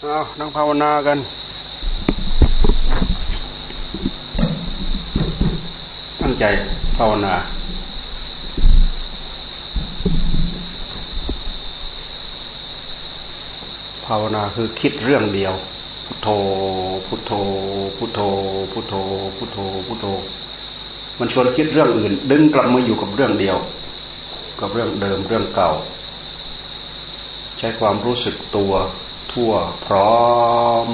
เอานั่งภาวนากันตั้งใจภาวนาภาวนาคือคิดเรื่องเดียว พุทโธ พุทโธ พุทโธ พุทโธ พุทโธ พุทโธ มันชวนคิดเรื่องอื่น ดึงกลับมาอยู่กับเรื่องเดียว กับเรื่องเดิมเรื่องเก่า ใช้ความรู้สึกตัว ทั่วพร้อม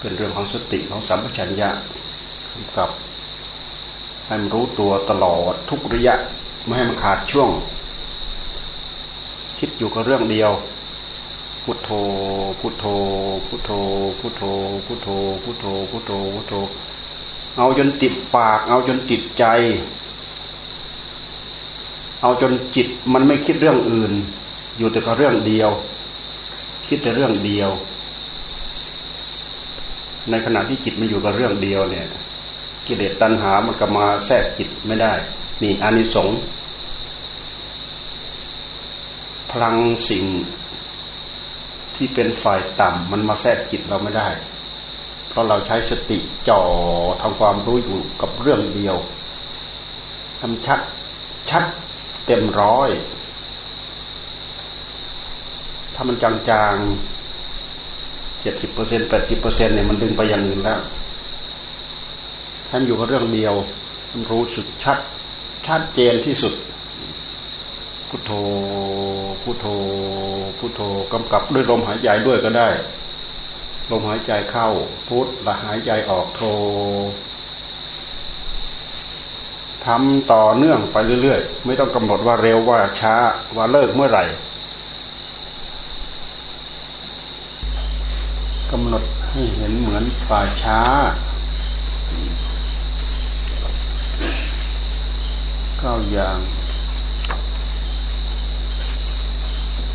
เป็นเรื่องของสติของสัมปชัญญะกำกับให้มันรู้ตัวตลอดทุกระยะ ไม่ให้มันขาดช่วง คิดอยู่กับเรื่องเดียว พุทโธ พุทโธ พุทโธ พุทโธ พุทโธ พุทโธ พุทโธ พุทโธ เอาจนติดปาก เอาจนติดใจ เอาจนจิตมันไม่คิดเรื่องอื่น อยู่แต่กับเรื่องเดียว คิดแต่เรื่องเดียว ในขณะที่จิตมันอยู่กับเรื่องเดียวเนี่ย กิเลสตัณหามันก็มาแทรกจิตไม่ได้ นี่อานิสงส์พลังสิ่งที่เป็นฝ่ายต่ำมันมาแทรกจิตเราไม่ได้ เพราะเราใช้สติจ่อทำความรู้อยู่กับเรื่องเดียวทำชัดชัด เต็มร้อย ถ้ามันจางๆเจ็ดสิบเปอร์เซ็นแปดสิบเปอร์เซ็นเนี่ยมันดึงไปอย่างอื่นแล้วท่านอยู่กับเรื่องเดียวมันรู้สึกชัดชัดเจนที่สุด พุโทโธพุโทโธพุโทโธกำกับด้วยลมหายใจด้วยก็ได้ ลมหายใจเข้าพุทและหายใจออกโท ทำต่อเนื่องไปเรื่อยๆ ไม่ต้องกำหนดว่าเร็วว่าช้าว่าเลิกเมื่อไหร่กำหนดให้เห็นเหมือนป่าช้า เก้าอย่าง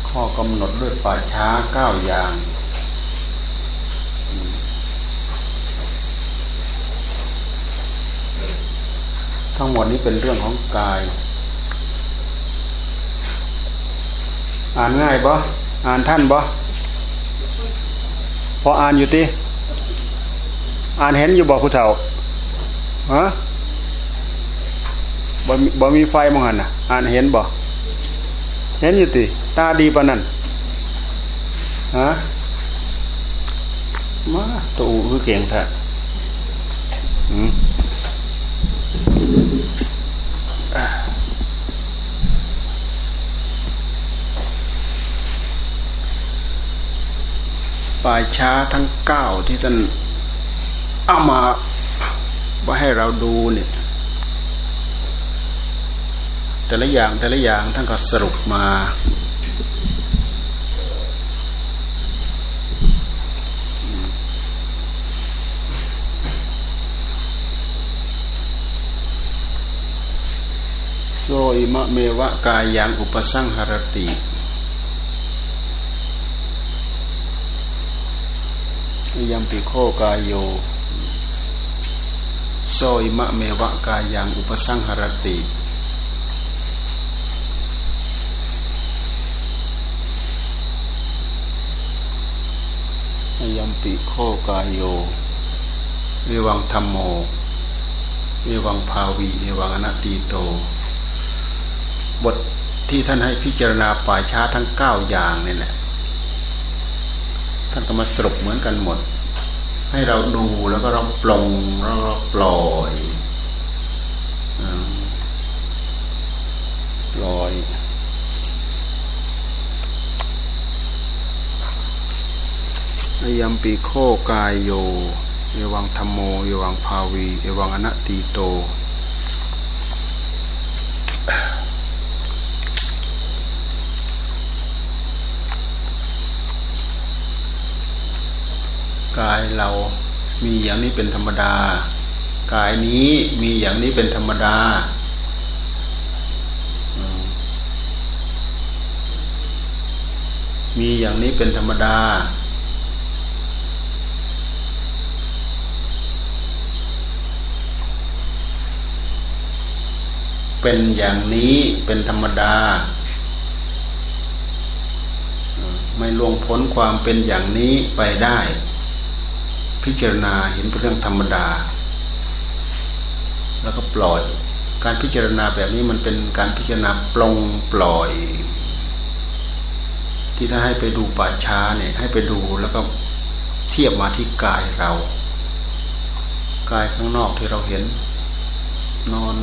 ข้อกำหนดด้วยป่าช้าเก้าอย่าง ทั้งหมดนี้เป็นเรื่องของกาย อ่านง่ายบ่อ่านท่านบ่พออ่านอยู่ติอ่านเห็นอยู่บ่ผู้เฒ่าฮะบ่บ่มีไฟมองหันน่ะอ่านเห็นบ่เห็นอยู่ติตาดีปานนั้นฮะมาตัวคือเก่งแท้อืม ป่าช้าทั้งเก้าที่ท่านเอามาว่าให้เราดูเนี่ย แต่ละอย่างแต่ละอย่างท่านก็สรุปมา โซอิมะเมวะกายยังอุปสังหรติ ยัมปิโคกายโยโซอิมะเมวะกายังอุปสังหรติยัมปิโคกายโยเอวังธรรมโมเอวังภาวีเอวังอนัตติโต บทที่ท่านให้พิจารณาป่าช้าทั้งเก้าอย่างนี่แหละ ท่านก็มาสรุปเหมือนกันหมด ให้เราดูแล้วก็เราปลงแล้วเราปล่อยปล่อยอยัมปีโคกายโย เอวังธรรมโม เอวังภาวี เอวังอนัตติโต กายเรามีอย่างนี้เป็นธรรมดา กายนี้มีอย่างนี้เป็นธรรมดามีอย่างนี้เป็นธรรมดา เป็นอย่างนี้เป็นธรรมดา ไม่ล่วงพ้นความเป็นอย่างนี้ไปได้ พิจารณาเห็นเป็นเรื่องธรรมดา แล้วก็ปล่อย การพิจารณาแบบนี้มันเป็นการพิจารณาปลงปล่อย ที่ถ้าให้ไปดูป่าช้าเนี่ยให้ไปดูแล้วก็เทียบมาที่กายเรา กายข้างนอกที่เราเห็น นอน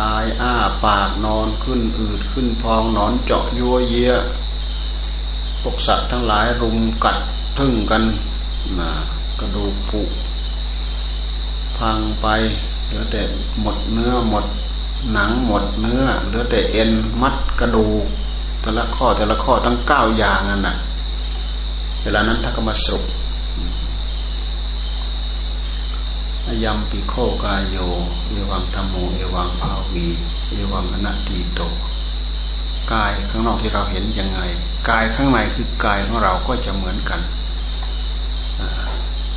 ตายอ้าปากนอนขึ้นอืดขึ้นพองนอนเจาะยัวเยียพวกสัตว์ทั้งหลายรุมกัดทึ่งกันนะ กระดูกผุพังไปเหลือแต่หมดเนื้อหมดหนังหมดเนื้อเหลือแต่เอ็นมัดกระดูกแต่ละข้อแต่ละข้อทั้งเก้าอย่างนั่นนะเวลานั้นถ้าก็มาสรุปยมปิโคกายโย เอวังธรรมโม เอวังภาวี เอวังอนัตติโต กายข้างนอกที่เราเห็นยังไง กายข้างในคือกายของเราก็จะเหมือนกัน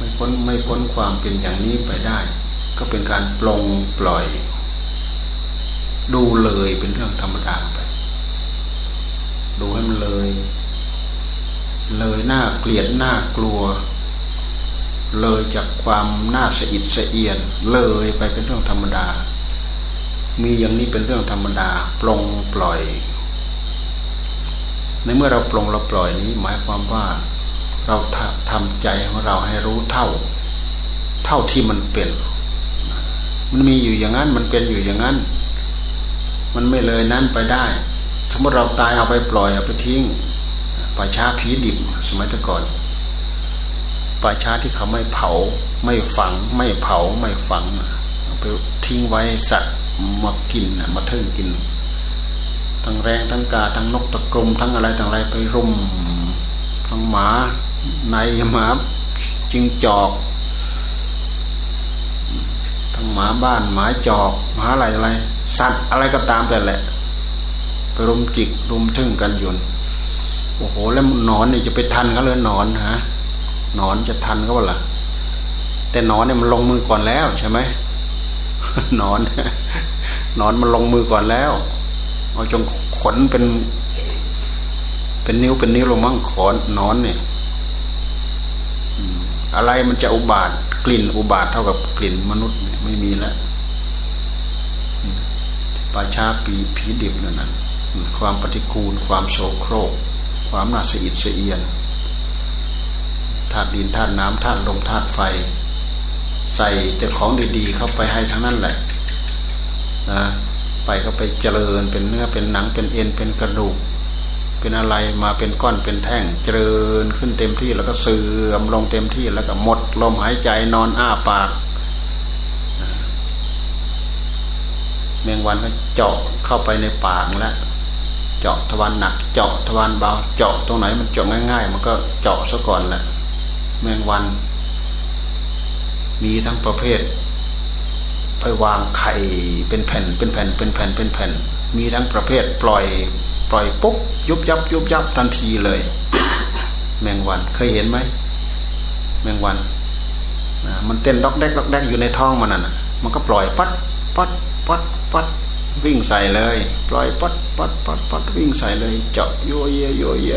ไม่พ้นไม่พ้นความเป็นอย่างนี้ไปได้ ก็เป็นการปลงปล่อย ดูเลยเป็นเรื่องธรรมดาไป ดูให้มันเลย เลยหน้าเกลียดหน้ากลัว เลยจากความน่าสะอิดสะเอียน เลยไปเป็นเรื่องธรรมดา มีอย่างนี้เป็นเรื่องธรรมดา ปลงปล่อย ในเมื่อเราปลงเราปล่อยนี้ หมายความว่า เราทำใจของเราให้รู้เท่า เท่าที่มันเป็น มันมีอยู่อย่างนั้น มันเป็นอยู่อย่างนั้น มันไม่เลยนั้นไปได้ สมมติเราตายเอาไปปล่อยเอาไปทิ้งป่าช้าผีดิบสมัยต่ก่อนป่าช้าที่เขาไม่เผา ไม่ฝัง ไม่เผาไม่ฝังไปทิ้งไว้สัตว์มากินมาเทิงกิน ทั้งแรงทั้งกาทั้งนกตะกรมทั้งอะไรทั้งอะไรไปรุมทั้งหมา ในหมาจิงจอกทั้งหมาบ้านหมาจอกหมาอะไรอะไร สัตว์อะไรก็ตามแต่แหละไปรุมจิกรุมทึ่งกันยนโอ้โห แล้วนอนนี่จะไปทันเขาเลยนอนฮะนอนจะทันเขาเปล่าแต่นอนเนี่ยมันลงมือก่อนแล้วใช่ไหมนอนนอนมันลงมือก่อนแล้ว เอาจงขนเป็น เป็นนิ้วเป็นนิ้วลงมั่งขอนนอนเนี่ย อะไรมันจะอุบาท กลิ่นอุบาทเท่ากับกลิ่นมนุษย์ไม่มีแล้วป่าชาปีผีดิบนั่นนะความปฏิกูล ความโศโครก ความน่าสะอิดสะเอียนธาตุดินธาตุน้ำธาตุลมธาตุไฟ ใส่แต่ของดีๆเข้าไปให้ทั้งนั้นแหละนะไปก็ไปเจริญเป็นเนื้อเป็นหนังเป็นเอ็นเป็นกระดูก เป็นอะไรมาเป็นก้อนเป็นแท่ง เจริญขึ้นเต็มที่แล้วก็เสื่อมลงเต็มที่แล้วก็หมดลมหายใจนอนอ้าปากเมงวันก็เจาะเข้าไปในปากแล้วเจาะทวารหนัก เจาะทวารเบา เจาะตรงไหนมันเจาะง่าย ๆ มันก็เจาะซะก่อนแหละเมงวัน มีทั้งประเภทไปวางไข่เป็นแผ่นเป็นแผ่นเป็นแผ่นเป็นแผ่น มีทั้งประเภทปล่อย ปล่อยปุ๊บยุบยับยุบยับทันทีเลย แมงวันเคยเห็นไหมแมงวันนะมันเต้นดอกแดกดอกแดกอยู่ในท้องมันน่ะ มันก็ปล่อยปัดปัดปัดปัดวิ่งใส่เลย ปล่อยปัดปัดปัดปัดวิ่งใส่เลย เจาะโยเยโยเย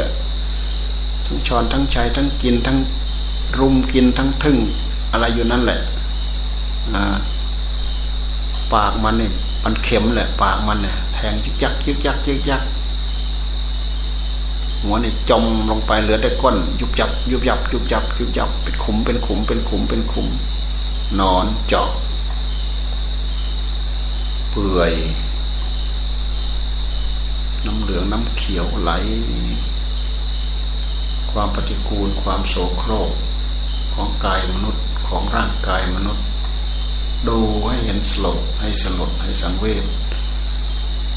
ทั้งช้อนทั้งชายทั้งกินทั้งรุมกินทั้งทึ่งอะไรอยู่นั่นแหละปากมันเนี่ยมันเข็มแหละ ปากมันเนี่ยแทงยึกยักยึกยักยึกยัก หัวนี่จมลงไปเหลือแต่ก้น ยุบยับ ยุบยับ ยุบยับ ยุบยับเป็นขุมเป็นขุมเป็นขุมเป็นขุม นอนเจาะเปื่อย น้ำเหลืองน้ำเขียวไหล ความปฏิกูลความโสโครกของกายมนุษย์ของร่างกายมนุษย์ ดูให้เห็นสลดให้สลดให้สังเวช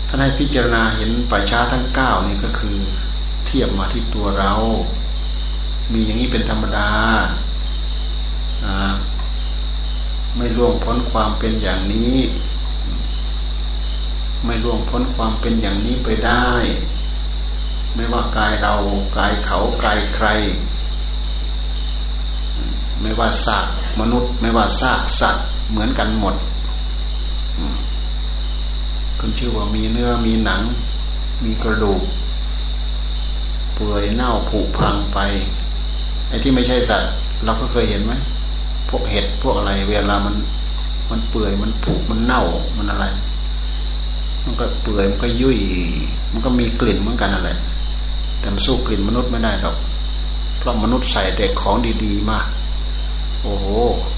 ท่านให้พิจารณาเห็นปัจฉาทั้งเก้านี่ก็คือ เทียบมาที่ตัวเรา มีอย่างนี้เป็นธรรมดา ไม่ล่วงพ้นความเป็นอย่างนี้ ไม่ล่วงพ้นความเป็นอย่างนี้ไปได้ ไม่ว่ากายเรากายเขากายใคร ไม่ว่าสัตว์มนุษย์ ไม่ว่าซากสัตว์เหมือนกันหมดคุณชื่อว่ามีเนื้อมีหนัง มีกระดูก ปื่อยเน่าผุพังไป ไอ้ที่ไม่ใช่สัตว์ เราก็เคยเห็นไหมพวกเห็ดพวกอะไร เวลามัน มันเปื่อยมันผุมันเน่ามันอะไร มันก็เปื่อยมันก็ยุ่ย มันก็มีกลิ่นเหมือนกันอะไรแต่มันสู้กลิ่นมนุษย์ไม่ได้หรอกเพราะมนุษย์ใส่แต่ของดีๆ มา โอ้โห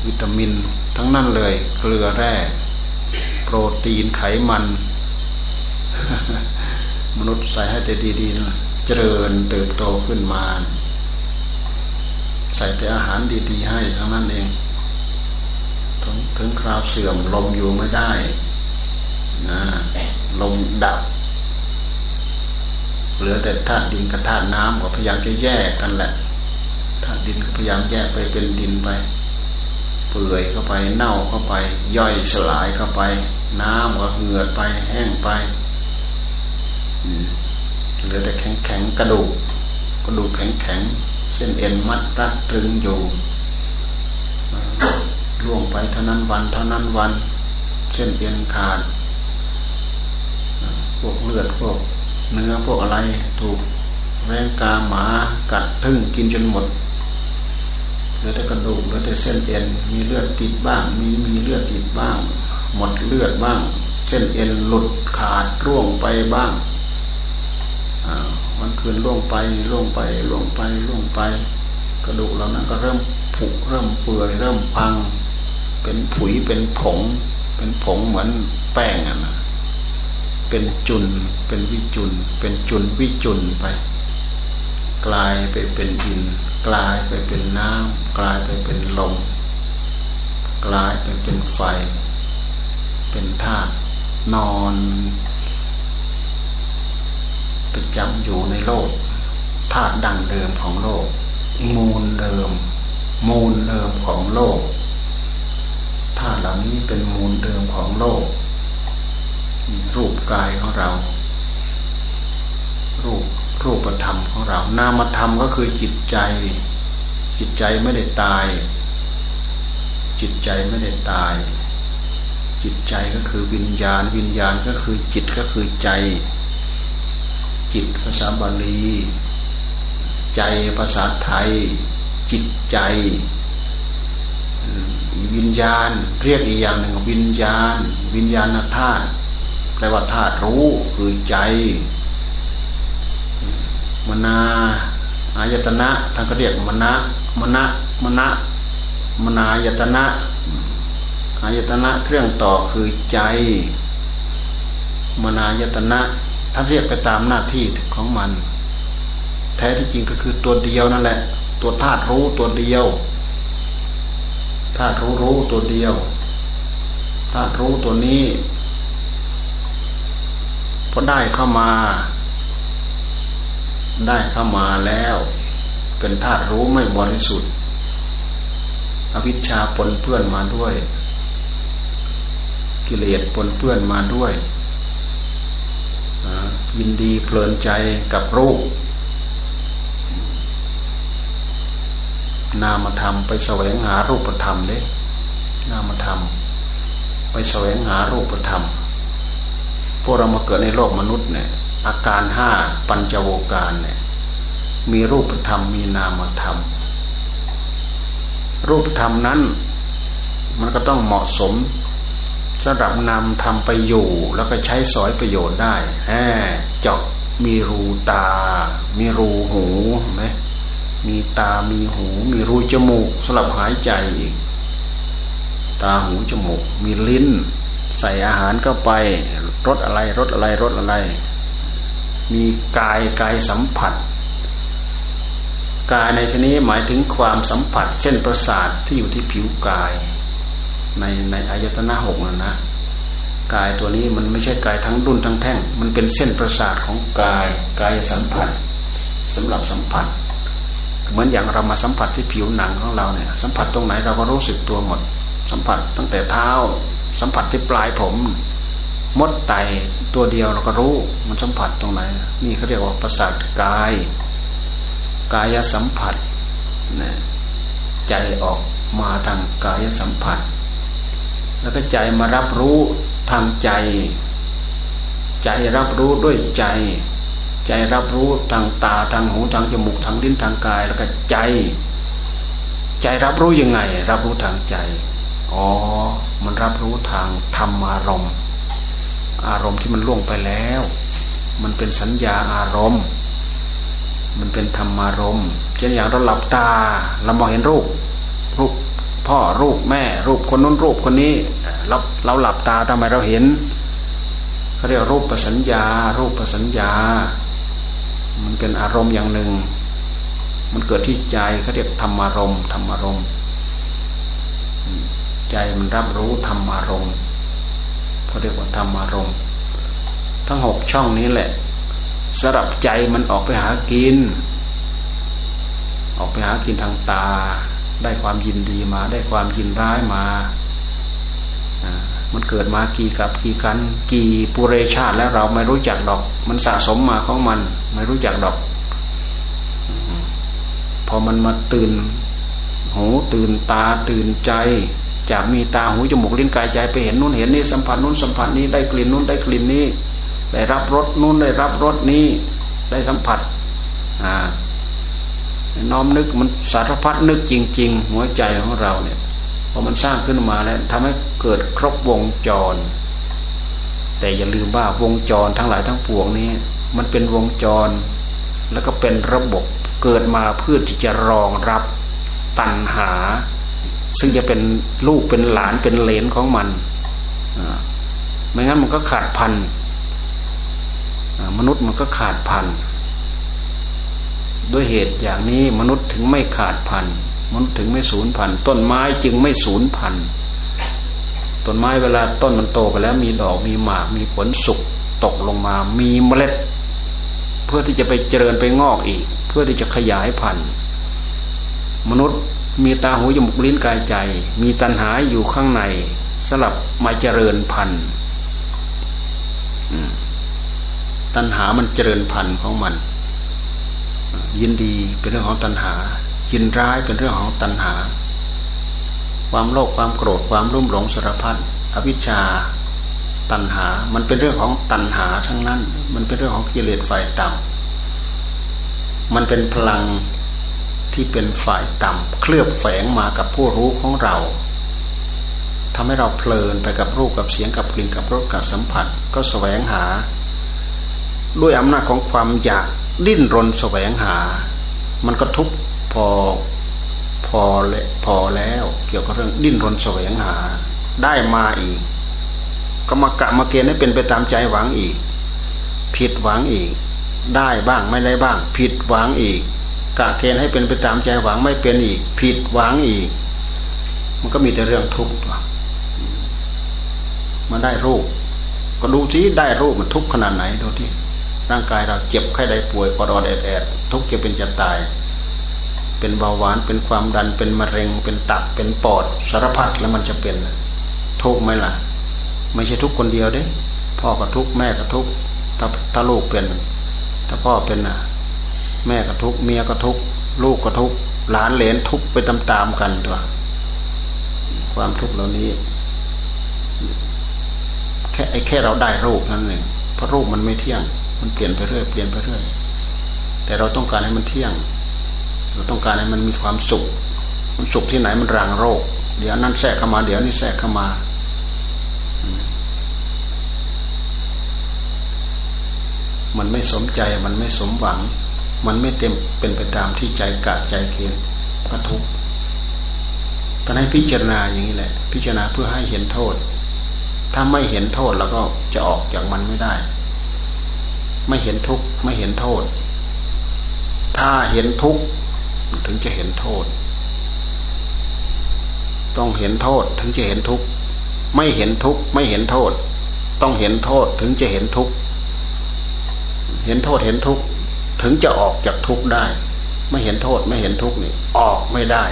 วิตามิน ทั้งนั้นเลย เกลือแร่ โปรตีนไขมัน มนุษย์ใส่ให้แต่ดีๆนะ จริญเติบโตขึ้นมา ใส่แต่อาหารดีๆ ให้ทั้งนั้นเองถึงถึงคราวเสื่อมลมอยู่ไม่ได้นะลมดับ เหลือแต่ธาตุดินกับธาตุน้ำก็พยายามจะแยกกันแหละธาตุดินก็พยายามแยกไปเป็นดินไป เปื่อยเข้าไปเน่าเข้าไป ย่อยสลายเข้าไป น้ำก็เหือดไปแห้งไป เหลือแต่แข็งแข็งกระดูกกระดูกแข็งแข็งเส้นเอ็นมัดรัดตรึงอยู่ล่วงไปเท่านั้นวันเท่านั้นวัน เส้นเอ็นขาดพวกเลือดพวกเนื้อพวกอะไรถูกแรงกาหมากัดทึ่งกินจนหมดเหลือแต่กระดูกเหลือแต่เส้นเอ็นมีเลือดติดบ้าง มีมีเลือดติดบ้าง หมดเลือดบ้าง เส้นเอ็นหลุดขาดร่วงไปบ้าง วันคืนล่วงไปล่วงไปล่วงไปล่วงไป กระดูกเรานั้นก็เริ่มผุเริ่มเปื่อยเริ่มพัง เป็นผุยเป็นผง เป็นผงเหมือนแป้งอะนะเป็นจุนเป็นวิจุน เป็นจุนวิจุนไป กลายไปเป็นดิน กลายไปเป็นน้ำกลายไปเป็นลมกลายไปเป็นไฟ เป็นธาตุนอน ประจำอยู่ในโลกธาตุดังเดิมของโลก มูลเดิม มูลเดิมของโลกธาตุเหล่านี้เป็นมูลเดิมของโลก รูปกายของเรา รูปรูปธรรมของเรา นามธรรมก็คือจิตใจ จิตใจไม่ได้ตาย จิตใจไม่ได้ตาย จิตใจก็คือวิญญาณ วิญญาณก็คือจิตก็คือใจ จิตภาษาบาลี ใจภาษาไทย จิตใจ วิญญาณ เรียกอีกอย่างหนึ่งวิญญาณ วิญญาณธาตุแปลว่าธาตุรู้คือใจ มนาอายตนะท่านก็เรียกมณะมณะมณะมนายตนะอายตนะเครื่องต่อคือใจ มนายตนะ ท่านเรียกไปตามหน้าที่ของมัน แท้ที่จริงก็คือตัวเดียวนั่นแหละ ตัวธาตุรู้ตัวเดียวธาตุรู้รู้ตัวเดียวธาตุรู้ตัวนี้พอได้เข้ามา ได้เข้ามาแล้ว เป็นธาตุรู้ไม่บริสุทธิ์ อวิชชาปนเปื้อนมาด้วย กิเลสปนเปื้อนมาด้วย ยินดีเพลินใจกับรูป นามธรรมไปแสวงหารูปธรรมเด้นามธรรม ไปแสวงหารูปธรรม พวกเรามาเกิดในโลกมนุษย์เนี่ย อาการห้าปัญจโวการเนี่ย มีรูปธรรมมีนามธรรม รูปธรรมนั้น มันก็ต้องเหมาะสม สำหรับนำทำไปอยู่แล้วก็ใช้สอยประโยชน์ได้แหมเจาะมีรูตา มีรูหูไหมมีตา มีหู มีรูจมูกสำหรับหายใจอีก ตา หู จมูก มีลิ้น ใส่อาหารเข้าไปรสอะไรรสอะไรรสอะไร มีกายกายสัมผัส กายในที่นี้หมายถึงความสัมผัสเส้นประสาทที่อยู่ที่ผิวกาย ในในอายตนะหกนะนะกายตัวนี้มันไม่ใช่กายทั้งดุนทั้งแท่ง มันเป็นเส้นประสาทของกายกายสัมผัสสำหรับสัมผัส เหมือนอย่างเรามาสัมผัสที่ผิวหนังของเราเนี่ย สัมผัสตรงไหนเราก็รู้สึกตัวหมด สัมผัสตั้งแต่เท้า สัมผัสที่ปลายผมมดไตตัวเดียวเราก็รู้มันสัมผัสตรงไหน นี่เขาเรียกว่าประสาทกาย กายสัมผัสนะใจออกมาทางกายสัมผัส แล้วก็ใจมารับรู้ทางใจ ใจรับรู้ด้วยใจ ใจรับรู้ทางตาทางหูทางจมูกทางลิ้นทางกาย แล้วก็ใจ ใจรับรู้ยังไง รับรู้ทางใจอ๋อ มันรับรู้ทางธรรมอารมณ์ อารมณ์ที่มันล่วงไปแล้ว มันเป็นสัญญาอารมณ์ มันเป็นธรรมารมณ์เช่นอย่างเราหลับตาเรามองเห็นรูปรูป พ่อรูปแม่ รูปคนนู้นรูปคนนี้เราเราหลับตาทำไมเราเห็นเขาเรียกรูปประสัญญา รูปประสัญญา มันเป็นอารมณ์อย่างหนึ่ง มันเกิดที่ใจเขาเรียกธรรมารมณ์ธรรมารมณ์ใจมันรับรู้ธรรมารมณ์เขาเรียกว่าธรรมารมณ์ทั้งหกช่องนี้แหละสำหรับใจมันออกไปหากิน ออกไปหากินทางตา ได้ความยินดีมาได้ความยินร้ายมา มันเกิดมากี่กับกี่กัน กี่ปุเรชาติแล้วเราไม่รู้จักดอก มันสะสมมาของมัน ไม่รู้จักดอก พอมันมาตื่นหูตื่นตาตื่นใจจากมีตาหูจมูกลิ้นกายใจไปเห็นนู้นเห็นนี่สัมผัสนู้นสัมผัสนี้ได้กลิ่นนู้นได้กลิ่นนี้ ได้รับรสนู้นได้รับรสนี้ ได้สัมผัสอ่า น้อมนึกมันสารพัดนึกจริง ๆ หัวใจของเราเนี่ยพอมันสร้างขึ้นมาแล้วทำให้เกิดครบวงจร แต่อย่าลืมว่าวงจรทั้งหลายทั้งปวงนี้ มันเป็นวงจร แล้วก็เป็นระบบเกิดมาเพื่อที่จะรองรับตัณหา ซึ่งจะเป็นลูกเป็นหลานเป็นเลนของมันไม่งั้นมันก็ขาดพันมนุษย์มันก็ขาดพัน ด้วยเหตุอย่างนี้มนุษย์ถึงไม่ขาดพันมนุษย์ถึงไม่สูญพันต้นไม้จึงไม่สูญพันต้นไม้เวลาต้นมันโตไปแล้วมีดอกมีหมากมีผลสุกตกลงมา มีเมล็ด เพื่อที่จะไปเจริญไปงอกอีก เพื่อที่จะขยายพันธุ์มนุษย์มีตาหูจมูกลิ้นกายใจ มีตัณหาอยู่ข้างในสลับมาเจริญพันธุ์ตัณหามันเจริญพันธุ์ของมัน ยินดีเป็นเรื่องของตัณหา ยินร้ายเป็นเรื่องของตัณหา ความโลภความโกรธความรุ่มหลงสารพัดอวิชชาตัณหา มันเป็นเรื่องของตัณหาทั้งนั้น มันเป็นเรื่องของกิเลสไฟต่ำมันเป็นพลังที่เป็นฝ่ายต่ำเคลือบแฝงมากับผู้รู้ของเราทำให้เราเพลินไปกับรูปกับเสียงกับกลิ่นกับรสกับสัมผัส ก็แสวงหา ด้วยอำนาจของความอยาก ดิ้นรนแสวงหา มันก็ทุกพอพอและพอแล้ว เกี่ยวกับเรื่องดิ้นรนแสวงหา ได้มาอีก ก็มากะมาเกณฑ์ให้เป็นไปตามใจหวังอีก ผิดหวังอีก ได้บ้างไม่ได้บ้าง ผิดหวังอีก กะเกณฑ์ให้เป็นไปตามใจหวังไม่เป็นอีก ผิดหวังอีก มันก็มีแต่เรื่องทุกข์มันได้รูป ก็ดูสิได้รูปมันทุกข์ขนาดไหนดูที่ ร่างกายเราเจ็บไข้ได้ป่วยปอดอดแอดแอดทุกข์จะเป็นจะตาย เป็นเบาหวานเป็นความดันเป็นมะเร็ง เป็นตับเป็นปอดสารพัดแล้วมันจะเป็นทุกข์ไหมล่ะ ไม่ใช่ทุกคนเดียวเด้ พ่อก็ทุกข์แม่ก็ทุกข์ถ้าถ้าลูกเป็นถ้าพ่อเป็นนะแม่ก็ทุกเมียก็ทุกลูกก็ทุกหลานเหลนทุกไปตามๆกันตัวความทุกข์เหล่านี้แค่ไอ้แค่เราได้รูปนั่นเองเพราะรูปมันไม่เที่ยง มันเปลี่ยนไปเรื่อยเปลี่ยนไปเรื่อยแต่เราต้องการให้มันเที่ยง เราต้องการให้มันมีความสุข มันสุขที่ไหนมันรังโรค เดี๋ยวนั่นแทรกเข้ามา เดี๋ยวนี่แทรกเข้ามา มันไม่สมใจมันไม่สมหวัง มันไม่เต็มเป็นไปตามที่ใจกะใจเคียนก็ทุกตอนให้พิจารณาอย่างนี้แหละ พิจารณาเพื่อให้เห็นโทษ ถ้าไม่เห็นโทษแล้วก็จะออกจากมันไม่ได้ ไม่เห็นทุกข์ไม่เห็นโทษ ถ้าเห็นทุกข์ถึงจะเห็นโทษ ต้องเห็นโทษถึงจะเห็นทุกข์ไม่เห็นทุกข์ไม่เห็นโทษ ต้องเห็นโทษถึงจะเห็นทุกข์เห็นโทษเห็นทุกข์ถึงจะออกจากทุกข์ได้ ไม่เห็นโทษไม่เห็นทุกข์นี่ ออกไม่ได้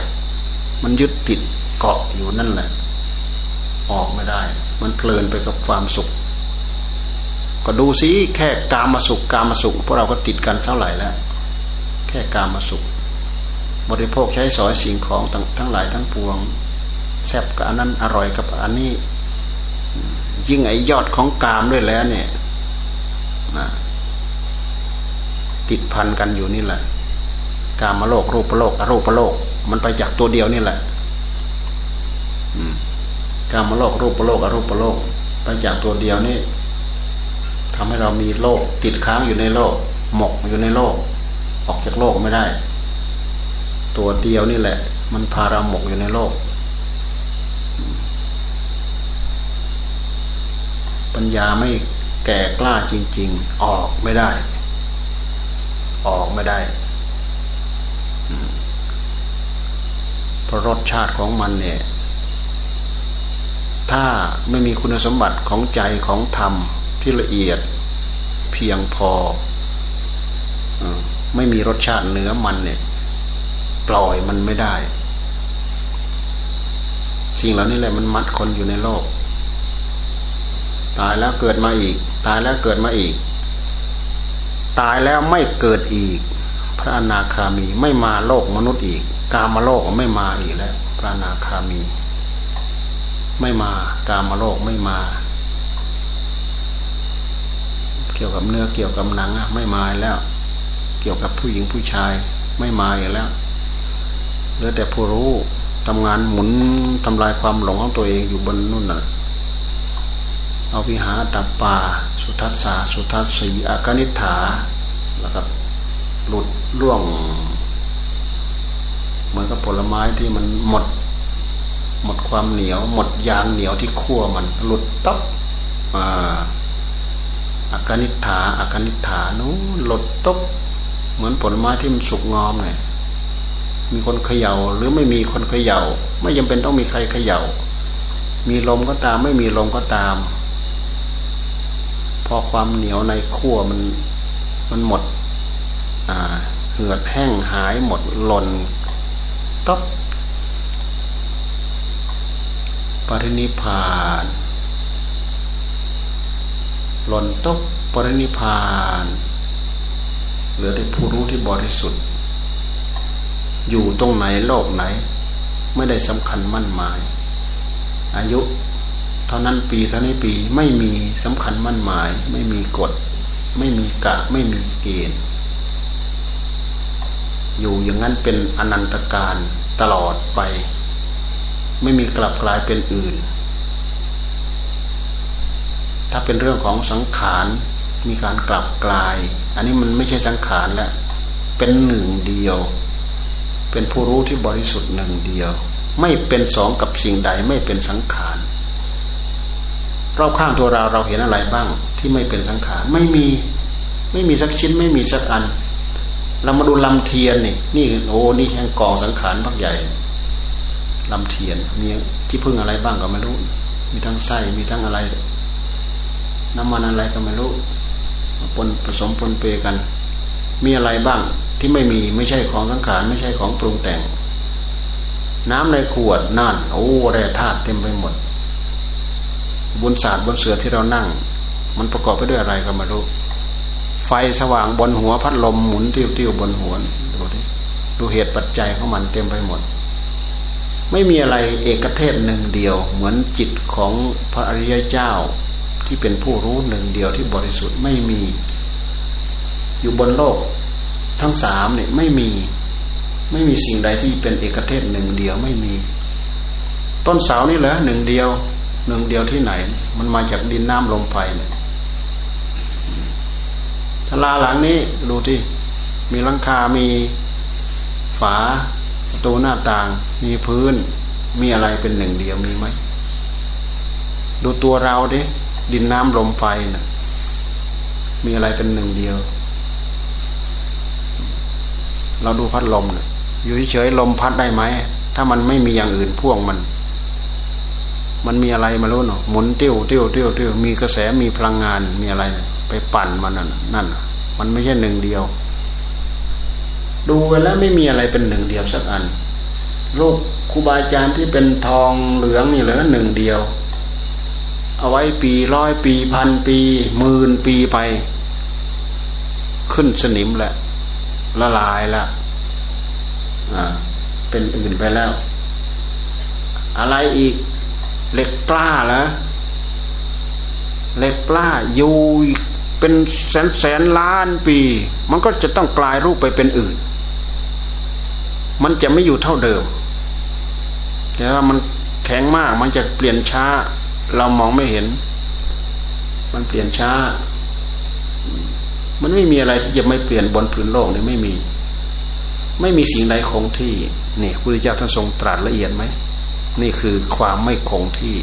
มันยึดติดเกาะอยู่นั่นแหละ ออกไม่ได้ มันเพลินไปกับความสุข ก็ดูสิแค่กามาสุขกามาสุขพวกเราก็ติดกันเท่าไหร่แล้ว แค่กามาสุข บริโภคใช้สอยสิ่งของทั้งทั้งหลายทั้งปวงแซ่บกับอันนั้นอร่อยกับอันนี้ ยิ่งไอยอดของกามด้วยแล้วเนี่ยติดพันกันอยู่นี่แหละ กามโลกรูปโลกอรูปโลก มันไปจากตัวเดียวนี่แหละกามโลกรูปโลกอรูปโลก ไปจากตัวเดียวนี่ ทำให้เรามีโลกติดค้างอยู่ในโลก หมกอยู่ในโลก ออกจากโลกไม่ได้ ตัวเดียวนี่แหละ มันพาเราหมกอยู่ในโลก ปัญญาไม่แก่กล้าจริง ๆ ออกไม่ได้ ออกไม่ได้เพราะรสชาติของมันเนี่ย ถ้าไม่มีคุณสมบัติของใจของธรรม ที่ละเอียดเพียงพอไม่มีรสชาติเนื้อมันเนี่ย ปล่อยมันไม่ได้ สิ่งเหล่านี้แหละมันมัดคนอยู่ในโลก ตายแล้วเกิดมาอีก ตายแล้วเกิดมาอีก ตายแล้วไม่เกิดอีก พระอนาคามีไม่มาโลกมนุษย์อีก กามาโลกไม่มาอีกแล้ว พระอนาคามี ไม่มากามาโลกไม่มา กี่ยวกับเนื้อเกี่ยวกับหนังไม่มาแล้ว เกี่ยวกับผู้หญิงผู้ชายไม่มาอีกแล้วเหลือแต่ผู้รู้ทำงานหมุนทำลายความหลงของตัวเองอยู่บนนู่นน่ะเอาวิหารตับป่าสุทัศสาสุทัศสีอากนิฐาแล้วก็หลุดล่วง เหมือนกับผลไม้ที่มันหมด หมดความเหนียว หมดยางเหนียวที่คั่วมันหลุดต๊อกอ่า อากานิฐาอากานิฐานู้หลดตบเหมือนผลไม้ที่มันสุกงอมเลยมีคนเขยา่าหรือไม่มีคนเขยา่า ไม่จำเป็นต้องมีใครเขยา่า มีลมก็ตาม ไม่มีลมก็ตาม พอความเหนียวในขั้วมันมันหมด อ่า เหือดแห้งหายหมดหล่นตบปรินิพาน หล่นตกปรินิพาน เหลือแต่ผู้รู้ที่บริสุทธิ์ อยู่ตรงไหนโลกไหน ไม่ได้สำคัญมั่นหมาย อายุ เท่านั้นปีเท่านี้ปีไม่มีสำคัญมั่นหมาย ไม่มีกฎ ไม่มีกะไม่มีเกณฑ์อยู่อย่างนั้นเป็นอนันตการตลอดไป ไม่มีกลับกลายเป็นอื่น ถ้าเป็นเรื่องของสังขารมีการกลับกลาย อันนี้มันไม่ใช่สังขารแล้วเป็นหนึ่งเดียว เป็นผู้รู้ที่บริสุทธิ์หนึ่งเดียว ไม่เป็นสองกับสิ่งใดไม่เป็นสังขารรอบข้างตัวเราเราเห็นอะไรบ้างที่ไม่เป็นสังขารไม่มีไม่มีสักชิ้นไม่มีสักอัน เรามาดูลำเทียนนี่นี่โอ้นี่แห่งกองสังขารพักใหญ่ลำเทียนมีที่พึ่งอะไรบ้างก็ไม่รู้ มีทั้งไส้มีทั้งอะไร น้ำมันอะไรก็ไม่รู้ปนผสมปนเปกัน มีอะไรบ้างที่ไม่มีไม่ใช่ของสังขารไม่ใช่ของปรุงแต่ง น้ำในขวดนั่นโอ้แร่ธาตุเต็มไปหมด บนศาสตร์บนเสือที่เรานั่ง มันประกอบไปด้วยอะไรก็ไม่รู้ ไฟสว่างบนหัวพัดลมหมุนติ้วๆบนหัวดูดิดูเหตุปัจจัยของมันเต็มไปหมด ไม่มีอะไรเอกเทศหนึ่งเดียว เหมือนจิตของพระอริยเจ้า ที่เป็นผู้รู้หนึ่งเดียวที่บริสุทธิ์ไม่มี อยู่บนโลก ทั้งสามเนี่ยไม่มีไม่มีสิ่งใดที่เป็นเอกเทศหนึ่งเดียวไม่มี ต้นเสานี่แหละหนึ่งเดียวหนึ่งเดียวที่ไหน มันมาจากดินน้ำลมไฟเนี่ยทลาหลังนี้ดูที่มีหลังคา มีฝาประตูหน้าต่าง มีพื้น มีอะไรเป็นหนึ่งเดียวมีไหม ดูตัวเราดิ ดินน้ำลมไฟนะมีอะไรเป็นหนึ่งเดียว เราดูพัดลมนะอยู่เฉยลมพัดได้ไหม ถ้ามันไม่มีอย่างอื่นพ่วงมัน มันมีอะไรมารู้เนาะหมุนเตี้ยวเตี้ยวเตี้ยวเตี้ยวมีกระแสมีพลังงานมีอะไรนะไปปั่นมันนั่นนั่นมันไม่ใช่หนึ่งเดียว ดูไปแล้วไม่มีอะไรเป็นหนึ่งเดียวสักอันรูปครูบาอาจารย์ที่เป็นทองเหลืองนี่เหลือหนึ่งเดียว เอาไว้ปีร้อยปีพันปีหมื่นปีไป ขึ้นสนิมแหละละลายแล้วเป็นอื่นไปแล้ว อะไรอีก เหล็กกล้าแล้วเหล็กกล้าอยู่เป็นแสนแสนล้านปี มันก็จะต้องกลายรูปไปเป็นอื่น มันจะไม่อยู่เท่าเดิมแต่ว่ามันแข็งมากมันจะเปลี่ยนช้า เรามองไม่เห็น มันเปลี่ยนช้า มันไม่มีอะไรที่จะไม่เปลี่ยนบนผืนโลกนี่ไม่มี ไม่มีสิ่งใดคงที่นี่พระพุทธเจ้าท่านทรงตรัสละเอียดไหมนี่คือความไม่คงที่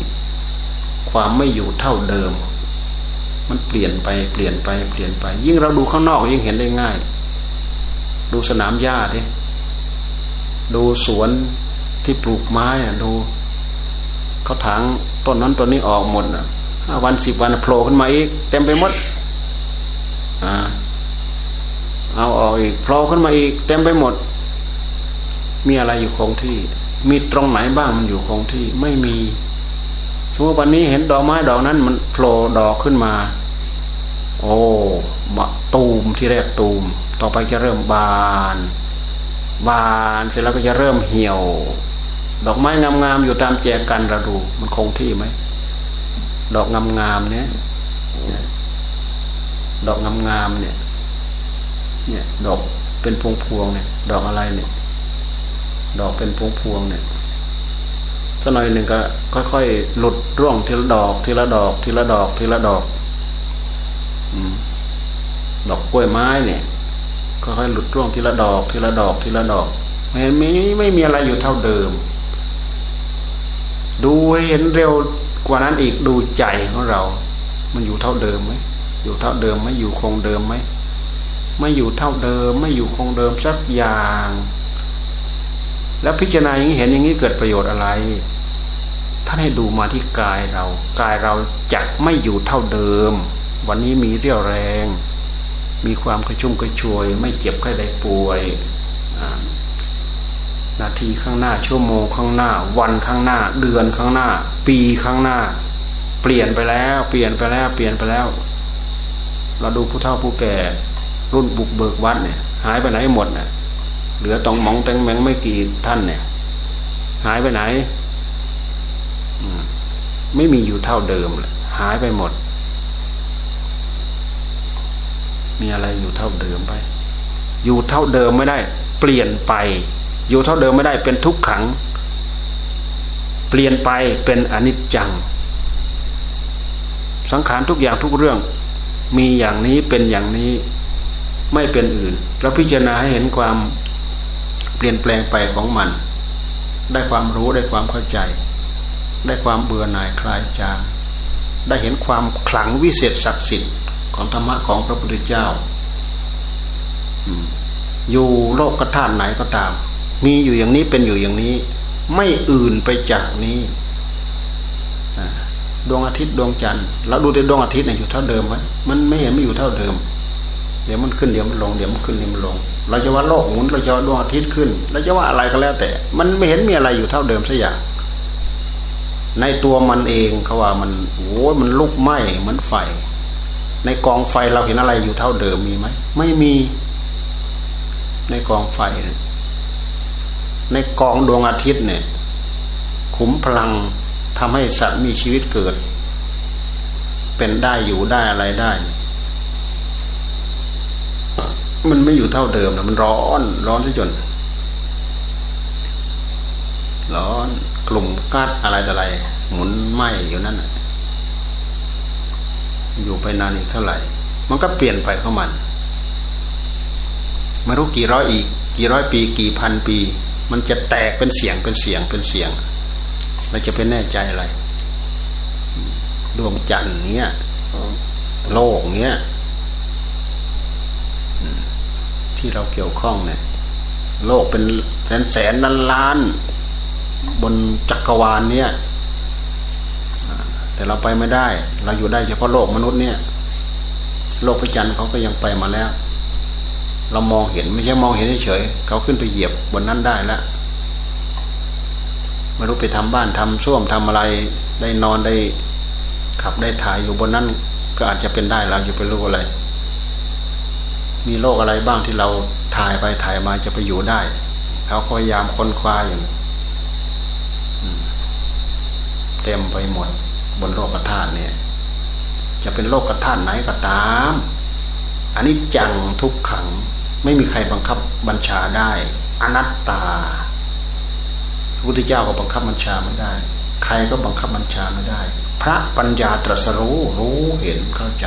ความไม่อยู่เท่าเดิม มันเปลี่ยนไปเปลี่ยนไป เปลี่ยนไป ยิ่งเราดูข้างนอกยิ่งเห็นได้ง่าย ดูสนามหญ้าดิดูสวนที่ปลูกไม้อะดู เขาถางต้นนั้นต้นนี้ออกหมดอะห้าวันสิบวันโผล่ขึ้นมาอีก เต็มไปหมดอ่าเอาออกอีกโผล่ขึ้นมาอีก เต็มไปหมด มีอะไรอยู่คงที่ มีตรงไหนบ้างมันอยู่คงที่ไม่มีสมมติวันนี้เห็นดอกไม้ดอกนั้น มันโผล่ดอกขึ้นมา โอ้มาตูมที่แรกตูม ต่อไปจะเริ่มบาน บานเสร็จแล้วก็จะเริ่มเหี่ยว ดอกไม้งามๆอยู่ตามแจกันเราดู มันคงที่ไหมดอกงามๆเนี่ยดอกงามๆเนี่ย เนี่ย ดอกเป็นพวงพวงเนี่ย ดอกอะไรเนี่ย ดอกเป็นพวงพวงเนี่ยสักหน่อยหนึ่งก็ ค่อยๆหลุดร่วงทีละดอก ทีละดอก ทีละดอก ทีละดอกดอกกล้วยไม้เนี่ยค่อยๆหลุดร่วงทีละดอก ทีละดอก ทีละดอกไม่ไม่ไม่มีอะไรอยู่เท่าเดิม ดูเห็นเร็วกว่านั้นอีกดูใจของเรา มันอยู่เท่าเดิมไหมอยู่เท่าเดิมไหมอยู่คงเดิมไหมไม่อยู่เท่าเดิม ไม่อยู่คงเดิมสักอย่าง แล้วพิจารณาอย่างนี้เห็นอย่างนี้เกิดประโยชน์อะไรท่านให้ดูมาที่กายเรา กายเราจะไม่อยู่เท่าเดิม วันนี้มีเรี่ยวแรง มีความกระชุ่มกระชวย ไม่เจ็บไข้ได้ป่วย นาทีข้างหน้าชั่วโมงข้างหน้า วันข้างหน้า เดือนข้างหน้า ปีข้างหน้า เปลี่ยนไปแล้ว เปลี่ยนไปแล้ว เปลี่ยนไปแล้ว เราดูผู้เฒ่าผู้แก่ รุ่นบุกเบิกวัดเนี่ย หายไปไหนหมดเนี่ยเหลือตองมองแตงแมงไม่กี่ท่านเนี่ย หายไปไหนไม่มีอยู่เท่าเดิมเลยหายไปหมด มีอะไรอยู่เท่าเดิมไป อยู่เท่าเดิมไม่ได้ เปลี่ยนไป อยู่เท่าเดิมไม่ได้เป็นทุกขัง เปลี่ยนไปเป็นอนิจจัง สังขารทุกอย่างทุกเรื่อง มีอย่างนี้เป็นอย่างนี้ไม่เป็นอื่น เราพิจารณาให้เห็นความเปลี่ยนแปลงไปของมัน ได้ความรู้ได้ความเข้าใจ ได้ความเบื่อหน่ายคลายจางได้เห็นความขลังวิเศษศักดิ์สิทธิ์ของธรรมะของพระพุทธเจ้า อยู่โลกกระทานไหนก็ตาม มีอยู่อย่างนี้เป็นอยู่อย่างนี้ ไม่อื่นไปจากนี้ดวงอาทิตย์ดวงจันทร์เราดูแต่ดวงอาทิตย์เนี่ยอยู่เท่าเดิมไหมมันไม่เห็นไม่อยู่เท่าเดิม เดี๋ยวมันขึ้นเดี๋ยวมันลงเดี๋ยวมันขึ้นเดี๋ยวมันลง เราจะว่าโลกหมุนเราจะว่าดวงอาทิตย์ขึ้นเราจะว่าอะไรก็แล้วแต่ มันไม่เห็นมีอะไรอยู่เท่าเดิมสักอย่าง ในตัวมันเองเขาว่ามันโอ้มันลุกไหม้เหมือนไฟ ในกองไฟเราเห็นอะไรอยู่เท่าเดิมมีไหมไม่มี ในกองไฟ ในกองดวงอาทิตย์เนี่ย ขุมพลังทำให้สัตว์มีชีวิตเกิด เป็นได้อยู่ได้อะไรได้ มันไม่อยู่เท่าเดิมนะมันร้อน ร้อนที่จน ร้อนกลุ่มกัดอะไรต่อะไร หมุนไหมอยู่นั่นอยู่ไปนานอีกเท่าไหร่ มันก็เปลี่ยนไปเข้ามันไม่รู้กี่ร้อยอีก กี่ร้อยปี กี่พันปี มันจะแตกเป็นเสียงเป็นเสียงเป็นเสียง เราจะเป็นแน่ใจอะไร ดวงจันทร์เนี้ยโลกเนี้ยที่เราเกี่ยวข้องเนี่ย โลกเป็นแสนแสนล้านล้าน บนจักรวาลเนี่ยแต่เราไปไม่ได้ เราอยู่ได้เฉพาะโลกมนุษย์เนี่ย โลกพระจันทร์เขาก็ยังไปมาแล้ว เรามองเห็นไม่ใช่มองเห็นเฉยเขาขึ้นไปเหยียบบนนั้นได้แล้วไม่รู้ไปทำบ้านทำส้วมทำอะไร ได้นอนได้ขับได้ถ่ายอยู่บนนั้น ก็อาจจะเป็นได้เราอยู่ไปรู้อะไร มีโลกอะไรบ้างที่เราถ่ายไปถ่ายมาจะไปอยู่ได้เขาพยายามค้นคว้าอย่างเต็มไปหมด บนโลกธาตุเนี่ย จะเป็นโลกกระทานไหนก็ตามอันนี้จังทุกขัง ไม่มีใครบังคับบัญชาได้ อนัตตาพระพุทธเจ้าก็บังคับบัญชาไม่ได้ ใครก็บังคับบัญชาไม่ได้ พระปัญญาตรัสรู้รู้เห็นเข้าใจ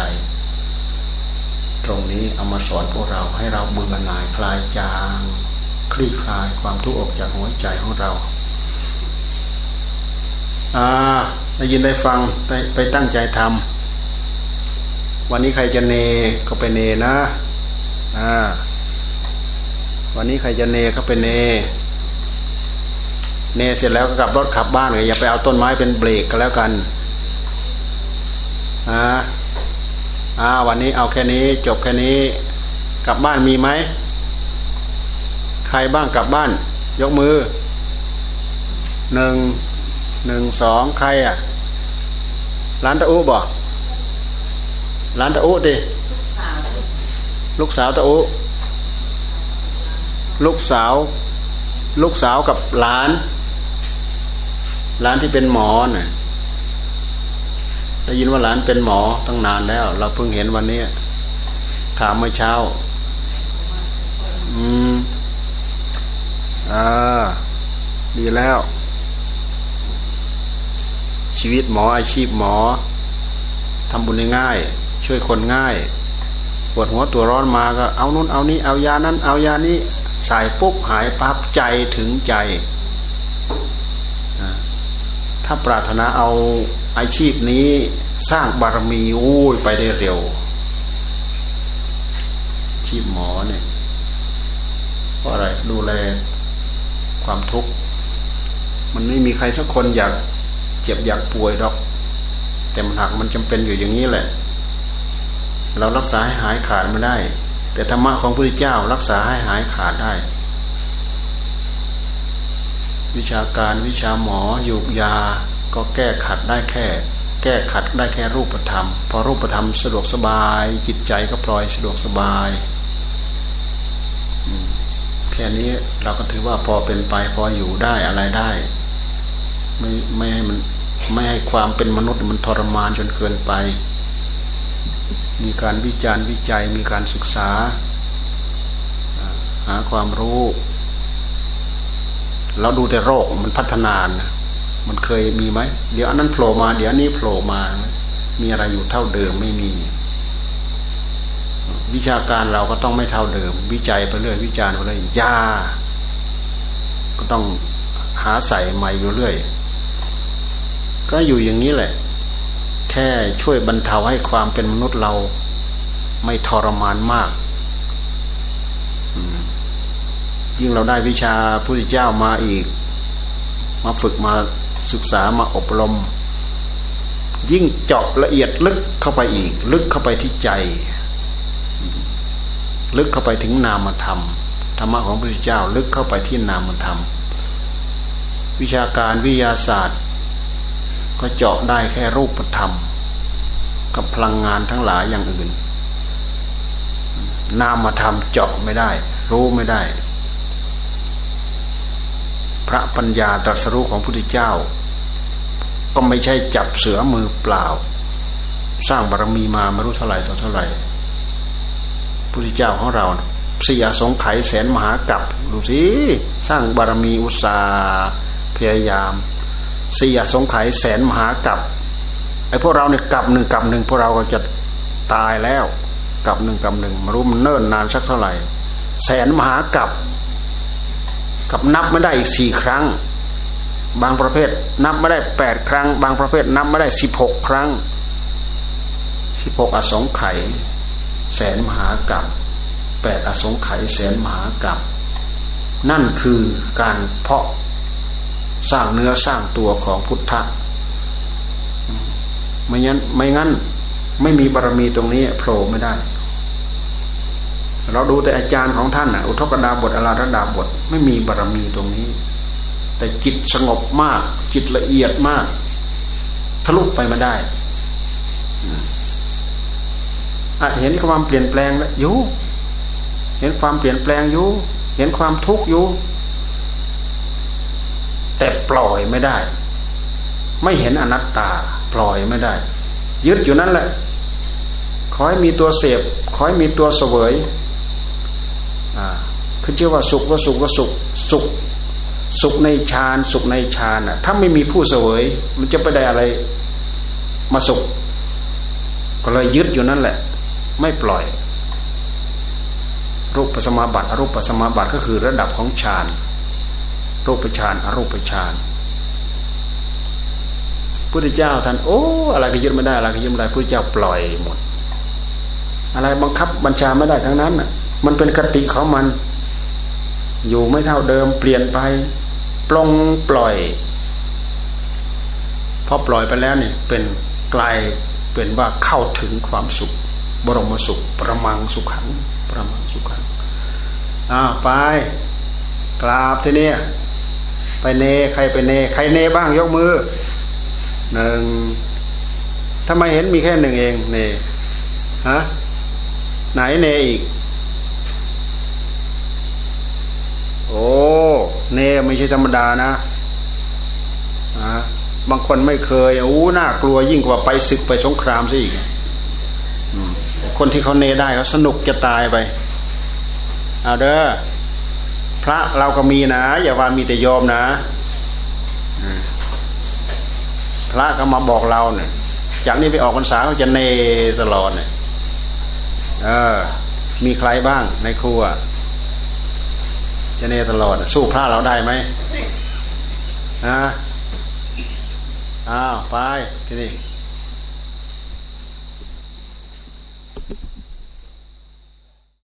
ตรงนี้เอามาสอนพวกเราให้เราเบื่อหน่ายคลายจาง คลี่คลายความทุกข์ออกจากหัวใจของเราอ่าได้ยินได้ฟังได้ไปตั้งใจทำวันนี้ใครจะเนก็ไปเนนะ อ่า วันนี้ใครจะเนก็ไปเน เนเสร็จแล้วก็กลับรถขับบ้านเลยอย่าไปเอาต้นไม้เป็นเบรกก็แล้วกันอ่าอ่าวันนี้เอาแค่นี้ จบแค่นี้ กลับบ้านมีไหม ใครบ้างกลับบ้าน ยกมือหนึ่งหนึ่งสองใครอะร้านตะอุบอกร้านตะอุดิลูกสาวตะอุ ลูกสาว ลูกสาวกับหลานหลานที่เป็นหมอน่ะได้ยินว่าหลานเป็นหมอตั้งนานแล้ว เราเพิ่งเห็นวันนี้ถามเมื่อเช้า อืมอ่าดีแล้ว ชีวิตหมออาชีพหมอทำบุญง่าย ช่วยคนง่ายปวดหัวตัวร้อนมาก็เอานู้นเอานี้เอายานั้น เอายานี้ ใส่ปุ๊บหายปั๊บใจถึงใจ ถ้าปรารถนาเอาอาชีพนี้สร้างบารมีโอ้ยไปได้เร็วชีพหมอเนี่ยเพราะอะไรดูแลความทุกข์มันไม่มีใครสักคนอยากเจ็บอยากป่วยหรอก แต่มันหักมันจำเป็นอยู่อย่างนี้แหละ เรารักษาให้หายขาดไม่ได้ แต่ธรรมะของพระพุทธเจ้ารักษาให้หายขาดได้ วิชาการวิชาหมอยูกยา ก็แก้ขัดได้แค่ แก้ขัดได้แค่รูปธรรม พอรูปธรรมสะดวกสบายจิตใจก็ปล่อยสะดวกสบายแค่นี้เราก็ถือว่าพอเป็นไปพออยู่ได้อะไรได้ ไม่ไม่ให้มันไม่ให้ความเป็นมนุษย์มันทรมานจนเกินไป มีการวิจารณ์วิจัยมีการศึกษา หาความรู้ เราดูแต่โรคมันพัฒนานนะมันเคยมีไหม เดี๋ยวอันนั้นโผล่มา เดี๋ยวนี้โผล่มา มีอะไรอยู่เท่าเดิมไม่มี วิชาการเราก็ต้องไม่เท่าเดิม วิจัยไปเรื่อยวิจารณ์ไปเรื่อยยาก็ต้องหาใส่ใหม่อยู่เรื่อย ก็อยู่อย่างนี้แหละ แค่ช่วยบรรเทาให้ความเป็นมนุษย์เรา ไม่ทรมานมากยิ่งเราได้วิชาพระพุทธเจ้ามาอีก มาฝึกมาศึกษามาอบรม ยิ่งเจาะละเอียดลึกเข้าไปอีก ลึกเข้าไปที่ใจ ลึกเข้าไปถึงนามธรรมธรรมะของพระพุทธเจ้า ลึกเข้าไปที่นามธรรม วิชาการวิทยาศาสตร์ ก็เจาะได้แค่รูปธรรม กับพลังงานทั้งหลายอย่างอื่น นามธรรมเจาะไม่ได้ รู้ไม่ได้ พระปัญญาตรัสรู้ของพระพุทธเจ้า ก็ไม่ใช่จับเสือมือเปล่า สร้างบารมีมาไม่รู้เท่าไหร่ต่อเท่าไหร่พระพุทธเจ้าของเราสี่อสงไขยแสนมหากับดูสิสร้างบารมีอุตสาพยายาม สี่อสงไขยแสนมหากับไอ้พวกเราเนี่ยกับหนึ่งกับหนึ่งพวกเราก็จะตายแล้วกับหนึ่งกับหนึ่งมารู้มันเนิ่นนานสักเท่าไหร่ แสนมหากับกับนับไม่ได้อีกสี่ครั้ง บางประเภทนับไม่ได้แปดครั้ง บางประเภทนับไม่ได้สิบหกครั้งสิบหกอสงไขยแสนมหากับแปดอสงไขยแสนมหากับนั่นคือการเพาะ สร้างเนื้อสร้างตัวของพุทธะไม่งั้นไม่งั้น ไม่มีบารมีตรงนี้โผล่ไม่ได้ เราดูแต่อาจารย์ของท่านอุทกดาบทอลาระดาบท ไม่มีบารมีตรงนี้ แต่จิตสงบมาก จิตละเอียดมาก ทะลุไปมาได้อาจเห็นความเปลี่ยนแปลงแล้วอยู่ เห็นความเปลี่ยนแปลงอยู่ เห็นความทุกข์อยู่ แต่ปล่อยไม่ได้ ไม่เห็นอนัตตา ปล่อยไม่ได้ ยึดอยู่นั่นแหละ ขอให้มีตัวเสพขอให้มีตัวเสวยอ่าขึ้นชื่อว่าสุขว่าสุขว่าสุขสุข สุขในฌานสุขในฌานอะ ถ้าไม่มีผู้เสวย มันจะไปได้อะไรมาสุข ก็เลยยึดอยู่นั่นแหละ ไม่ปล่อย รูปปัสมาบัติอรูปปัสมาบัติก็คือระดับของฌาน รูปฌานอรูปฌานพุทธเจ้าท่านโอ้อะไรก็ยึดไม่ได้อะไรก็ยึดไม่ได้พุทธเจ้าปล่อยหมด อะไรบังคับบัญชาไม่ได้ทั้งนั้นอะมันเป็นกติของมัน อยู่ไม่เท่าเดิมเปลี่ยนไปปลงปล่อยพอปล่อยไปแล้วเนี่ยเป็นไกลเป็นว่าเข้าถึงความสุข บรมสุข ประมังสุขังประมังสุขังอ้าวไปกราบทีนี้ ไปเน ใครไปเน ใครเนบ้างยกมือหนึ่งทำไมเห็นมีแค่หนึ่งเองเนฮะไหนเนอีก โอ้เนไม่ใช่ธรรมดานะอะบางคนไม่เคยอู้น่ากลัวยิ่งกว่าไปศึกไปสงครามซะอีกคนที่เขาเนได้เขาสนุกจะตายไป เอาเด้อ พระเราก็มีนะ อย่าว่ามีแต่ยอมนะพระก็มาบอกเราเนี่ยจากนี้ไปออกพรรษาเขาจะเนตลอดเนี่ยเออ มีใครบ้างในครัวจะเนตลอด สู้พระเราได้ไหมนะอ้าวไปที่นี่